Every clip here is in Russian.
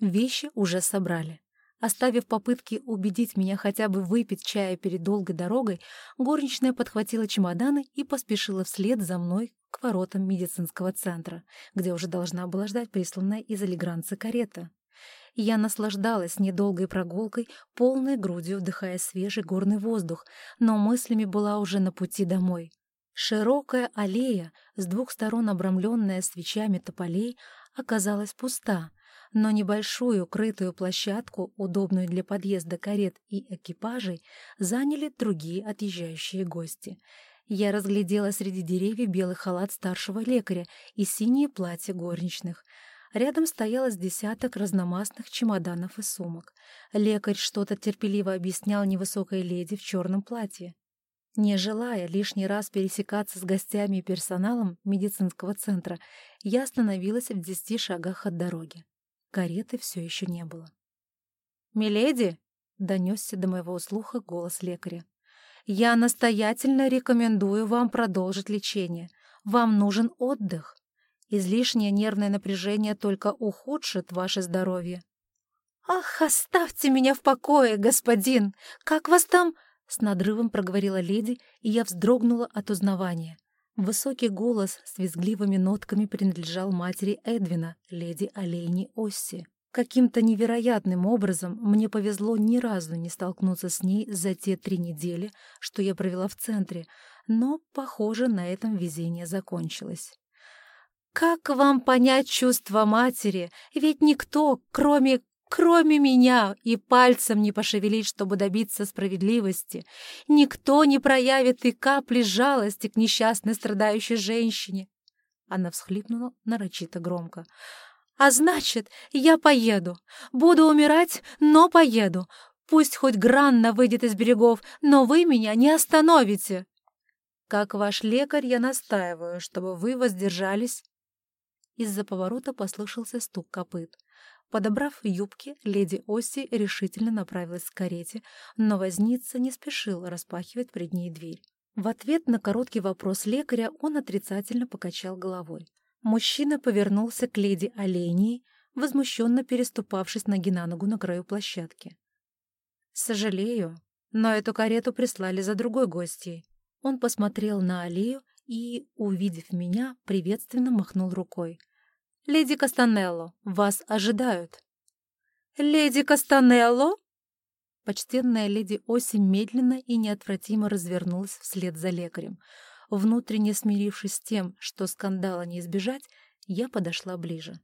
Вещи уже собрали. Оставив попытки убедить меня хотя бы выпить чая перед долгой дорогой, горничная подхватила чемоданы и поспешила вслед за мной к воротам медицинского центра, где уже должна была ждать присланная из Алигранца карета. Я наслаждалась недолгой прогулкой, полной грудью вдыхая свежий горный воздух, но мыслями была уже на пути домой. Широкая аллея, с двух сторон обрамленная свечами тополей, оказалась пуста, но небольшую крытую площадку, удобную для подъезда карет и экипажей, заняли другие отъезжающие гости. Я разглядела среди деревьев белый халат старшего лекаря и синее платье горничных. Рядом стояло с десяток разномастных чемоданов и сумок. Лекарь что-то терпеливо объяснял невысокой леди в черном платье. Не желая лишний раз пересекаться с гостями и персоналом медицинского центра, я остановилась в десяти шагах от дороги. Кареты все еще не было. «Миледи!» — донесся до моего слуха голос лекаря. «Я настоятельно рекомендую вам продолжить лечение. Вам нужен отдых. Излишнее нервное напряжение только ухудшит ваше здоровье». «Ах, оставьте меня в покое, господин! Как вас там...» С надрывом проговорила леди, и я вздрогнула от узнавания. Высокий голос с визгливыми нотками принадлежал матери Эдвина, леди Олейни Осси. Каким-то невероятным образом мне повезло ни разу не столкнуться с ней за те три недели, что я провела в центре, но, похоже, на этом везение закончилось. «Как вам понять чувства матери? Ведь никто, кроме Кроме меня и пальцем не пошевелить, чтобы добиться справедливости. Никто не проявит и капли жалости к несчастной страдающей женщине. Она всхлипнула нарочито громко. «А значит, я поеду. Буду умирать, но поеду. Пусть хоть гранна выйдет из берегов, но вы меня не остановите!» «Как ваш лекарь, я настаиваю, чтобы вы воздержались». Из-за поворота послышался стук копыт. Подобрав юбки, леди Оси решительно направилась к карете, но возница не спешил распахивать пред ней дверь. В ответ на короткий вопрос лекаря он отрицательно покачал головой. Мужчина повернулся к леди Олении, возмущенно переступавшись ноги на ногу на краю площадки. «Сожалею, но эту карету прислали за другой гостьей». Он посмотрел на аллею и, увидев меня, приветственно махнул рукой. «Леди Кастанелло, вас ожидают». «Леди Кастанелло?» Почтенная леди Оси медленно и неотвратимо развернулась вслед за лекарем. Внутренне смирившись с тем, что скандала не избежать, я подошла ближе.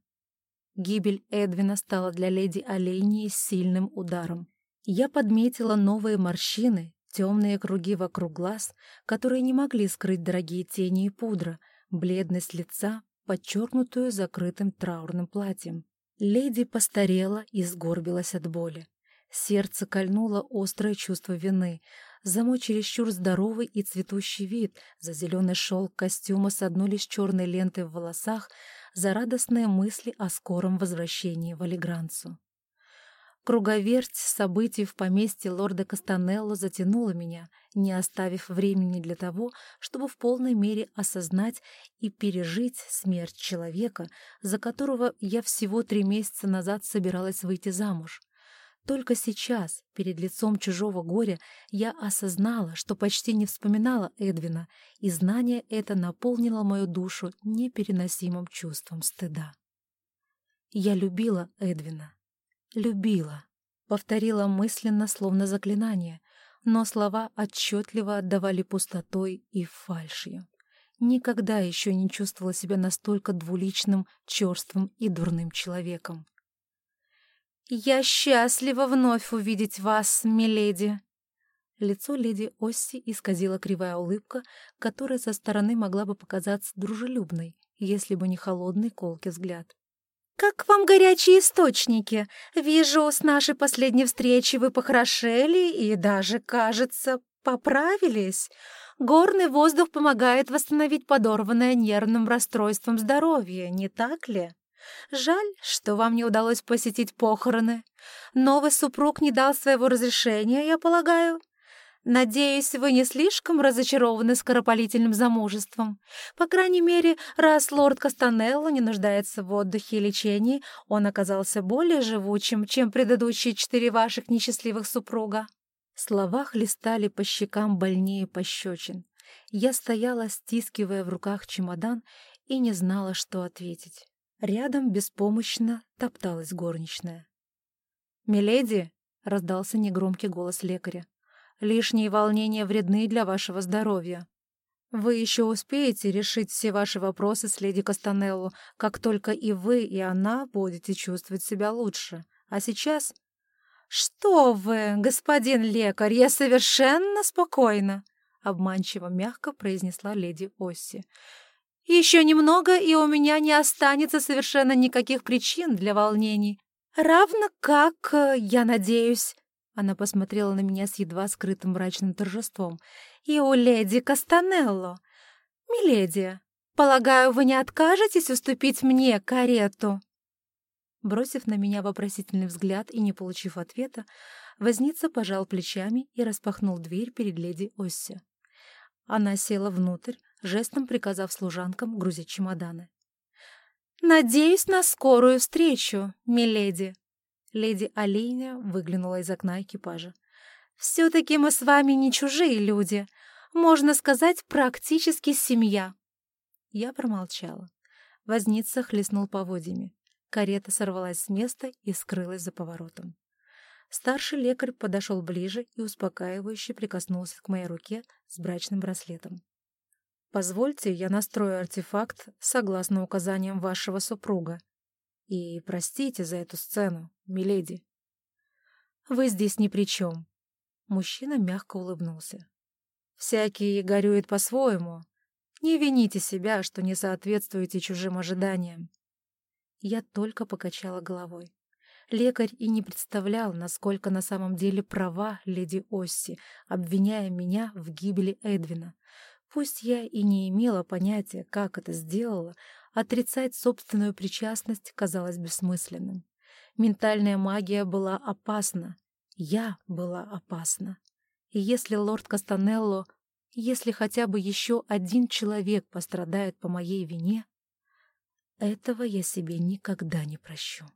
Гибель Эдвина стала для леди Олейнии сильным ударом. Я подметила новые морщины, темные круги вокруг глаз, которые не могли скрыть дорогие тени и пудра, бледность лица, подчеркнутую закрытым траурным платьем. Леди постарела и сгорбилась от боли. Сердце кольнуло острое чувство вины за мой чересчур здоровый и цветущий вид, за зеленый шелк костюма с одной лишь черной лентой в волосах, за радостные мысли о скором возвращении в Алигранцу. Круговерть событий в поместье лорда Кастанелло затянула меня, не оставив времени для того, чтобы в полной мере осознать и пережить смерть человека, за которого я всего три месяца назад собиралась выйти замуж. Только сейчас, перед лицом чужого горя, я осознала, что почти не вспоминала Эдвина, и знание это наполнило мою душу непереносимым чувством стыда. Я любила Эдвина любила», — повторила мысленно, словно заклинание, но слова отчетливо отдавали пустотой и фальшью. Никогда еще не чувствовала себя настолько двуличным, черствым и дурным человеком. «Я счастлива вновь увидеть вас, миледи!» Лицо леди Осси исказила кривая улыбка, которая со стороны могла бы показаться дружелюбной, если бы не холодный колкий взгляд. «Как вам горячие источники? Вижу, с нашей последней встречи вы похорошели и даже, кажется, поправились. Горный воздух помогает восстановить подорванное нервным расстройством здоровье, не так ли? Жаль, что вам не удалось посетить похороны. Новый супруг не дал своего разрешения, я полагаю. Надеюсь, вы не слишком разочарованы скоропалительным замужеством. По крайней мере, раз лорд Кастанелло не нуждается в отдыхе и лечении, он оказался более живучим, чем предыдущие четыре ваших несчастливых супруга». Слова хлестали по щекам больнее пощечин. Я стояла, стискивая в руках чемодан, и не знала, что ответить. Рядом беспомощно топталась горничная. «Миледи!» — раздался негромкий голос лекаря. Лишние волнения вредны для вашего здоровья. Вы еще успеете решить все ваши вопросы с леди Кастанелло, как только и вы, и она будете чувствовать себя лучше. А сейчас... «Что вы, господин лекарь, я совершенно спокойна!» — обманчиво мягко произнесла леди Осси. «Еще немного, и у меня не останется совершенно никаких причин для волнений. Равно как, э, я надеюсь, она посмотрела на меня с едва скрытым мрачным торжеством. «И у леди Кастанелло! Миледи, полагаю, вы не откажетесь уступить мне карету?» Бросив на меня вопросительный взгляд и не получив ответа, возница пожал плечами и распахнул дверь перед леди Осси. Она села внутрь, жестом приказав служанкам грузить чемоданы. «Надеюсь на скорую встречу, миледи», Леди Алиня выглянула из окна экипажа. «Все-таки мы с вами не чужие люди. Можно сказать, практически семья». Я промолчала. Возница хлестнул поводьями. Карета сорвалась с места и скрылась за поворотом. Старший лекарь подошел ближе и успокаивающе прикоснулся к моей руке с брачным браслетом. «Позвольте, я настрою артефакт согласно указаниям вашего супруга», и простите за эту сцену, миледи. Вы здесь ни при чем. Мужчина мягко улыбнулся. Всякий горюет по-своему. Не вините себя, что не соответствуете чужим ожиданиям. Я только покачала головой. Лекарь и не представлял, насколько на самом деле права леди Осси, обвиняя меня в гибели Эдвина. Пусть я и не имела понятия, как это сделала, Отрицать собственную причастность казалось бессмысленным. Ментальная магия была опасна. Я была опасна. И если лорд Кастанелло, если хотя бы еще один человек пострадает по моей вине, этого я себе никогда не прощу.